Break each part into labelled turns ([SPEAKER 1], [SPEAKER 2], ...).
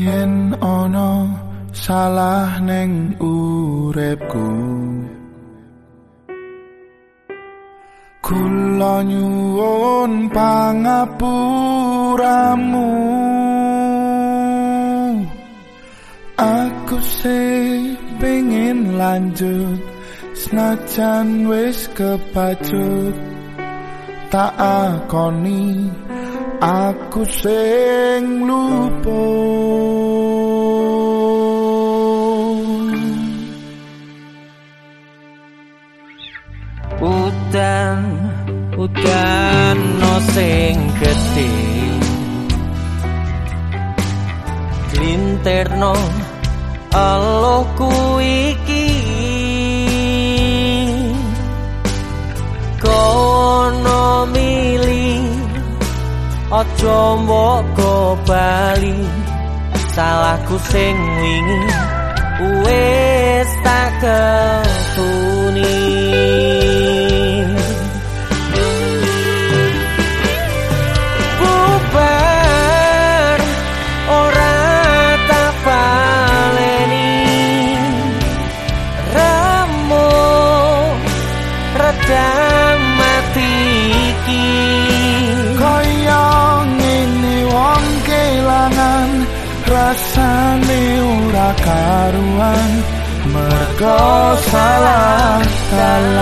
[SPEAKER 1] yen ana salah neng uripku. Kula nyuwun pangapuramu. Aku sih pengen lanjut senajan wis kepacut tak akoni aku sing lupa.
[SPEAKER 2] Udan udan no sing gedhe. Linterno aloku iki aja mboko bali salahku sing wingi wis tak
[SPEAKER 1] rasane ora karuan mergo salah dalan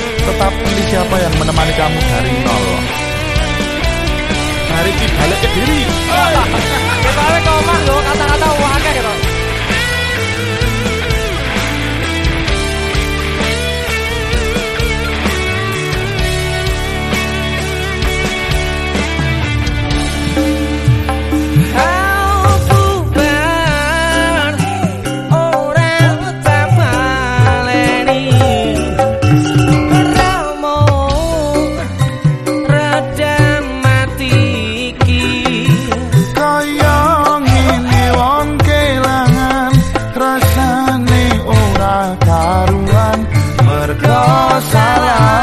[SPEAKER 1] tetap pilih siapa yang menemani kamu dari nol. Hari ini balik ke diri.
[SPEAKER 2] Kembali ke koma loh kata-kata uangnya gitu. no.